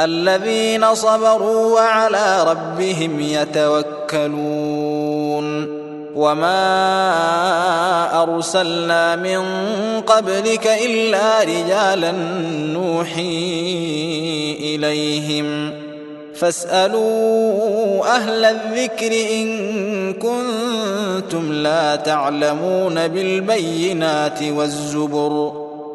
الذين صبروا وعلى ربهم يتوكلون. وما أرسلنا من قبلك إلا رجالا نوحي إليهم. فاسألوا أهل الذكر إن كنتم لا تعلمون بالبينات والزبر.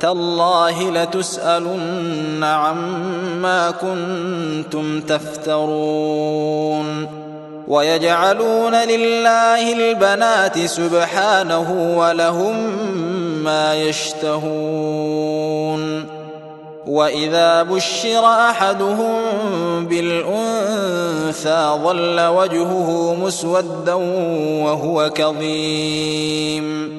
تالله لتسألن عما كنتم تفترون ويجعلون لله البنات سبحانه ولهم ما يشتهون وإذا بشر أحدهم بالأنثى ظل وجهه مسودا وهو كظيم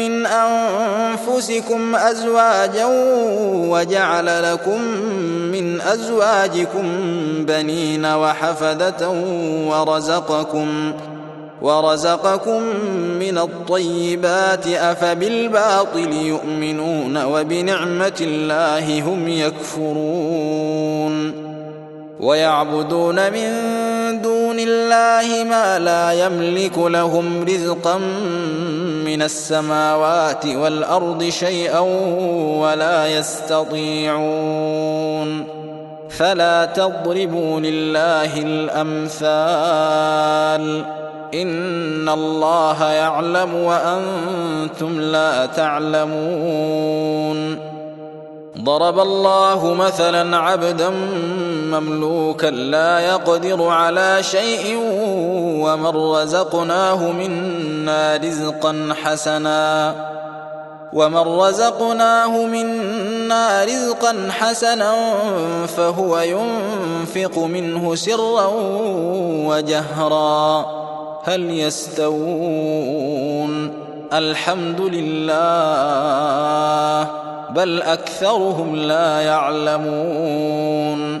من أنفسكم أزواجا وجعل لكم من أزواجكم بنين وحفدة ورزقكم ورزقكم من الطيبات أفبالباطل يؤمنون وبنعمة الله هم يكفرون ويعبدون من دون الله ما لا يملك لهم رزقا من السماوات والأرض شيئا ولا يستطيعون. فلا تضربوا لله الأمثال. إن الله يعلم وأنتم لا تعلمون. ضرب الله مثلا عبدا مملوكا لا يقدر على شيء ومن رزقناه منا رزقا حسنا. ومن رزقناه منا رزقا حسنا فهو ينفق منه سرا وجهرا. هل يستوون؟ الحمد لله بل أكثرهم لا يعلمون.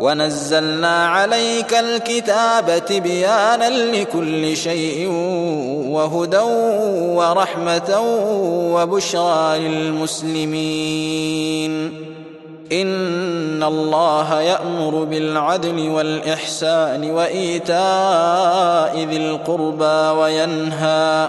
ونزلنا عليك الكتاب تبيانا لكل شيء وهدى ورحمة وبشرى للمسلمين. إن الله يأمر بالعدل والإحسان وإيتاء ذي القربى وينهى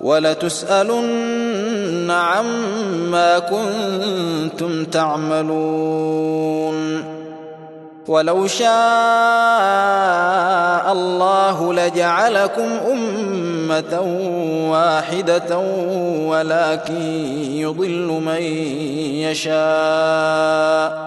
ولتسألن عما كنتم تعملون. ولو شاء الله لجعلكم أمة واحدة ولكن يضل من يشاء.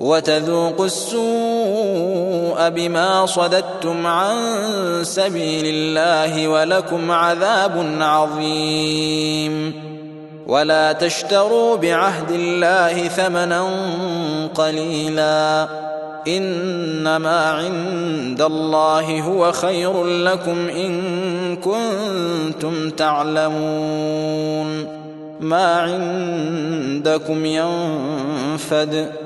وتذوقوا السوء بما صددتم عن سبيل الله ولكم عذاب عظيم. ولا تشتروا بعهد الله ثمنا قليلا. إنما عند الله هو خير لكم إن كنتم تعلمون. ما عندكم ينفد.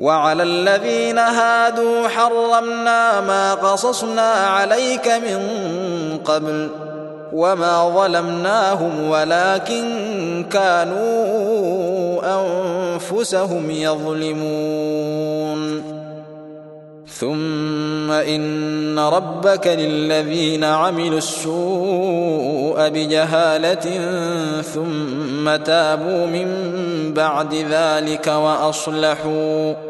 وعلى الذين هادوا حرمنا ما قصصنا عليك من قبل وما ظلمناهم ولكن كانوا أنفسهم يظلمون. ثم إن ربك للذين عملوا السوء بجهالة ثم تابوا من بعد ذلك وأصلحوا